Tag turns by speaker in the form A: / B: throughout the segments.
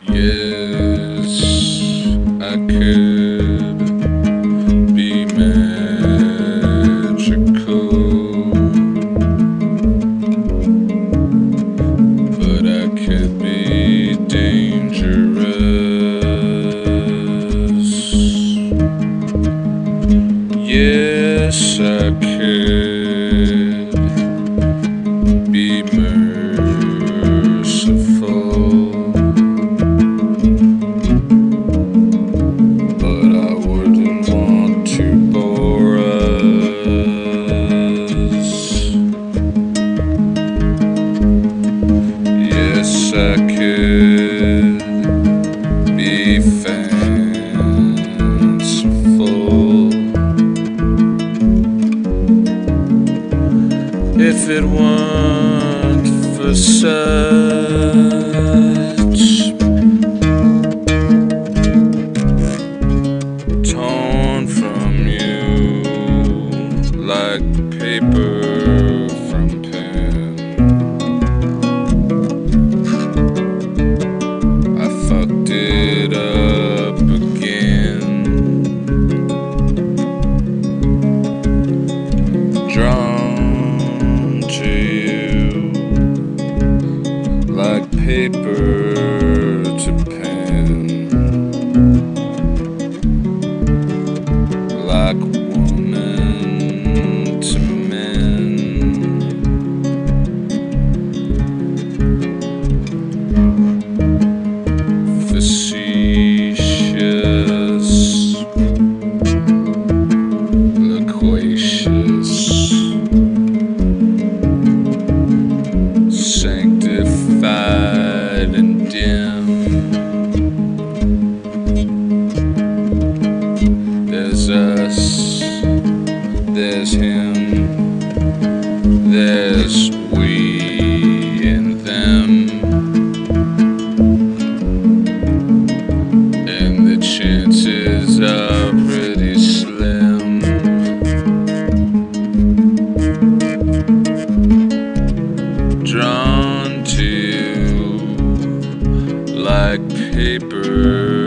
A: Yes, I could be magical, but I could be dangerous. Yes, I could fanciful. If it weren't for such torn from pen. like woman there's him, there's we and them. And the chances are pretty slim. Drawn to you like paper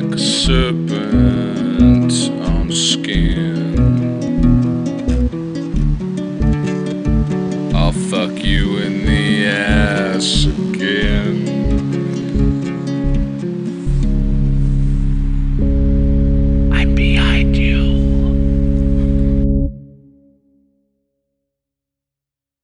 A: like a serpent on skin.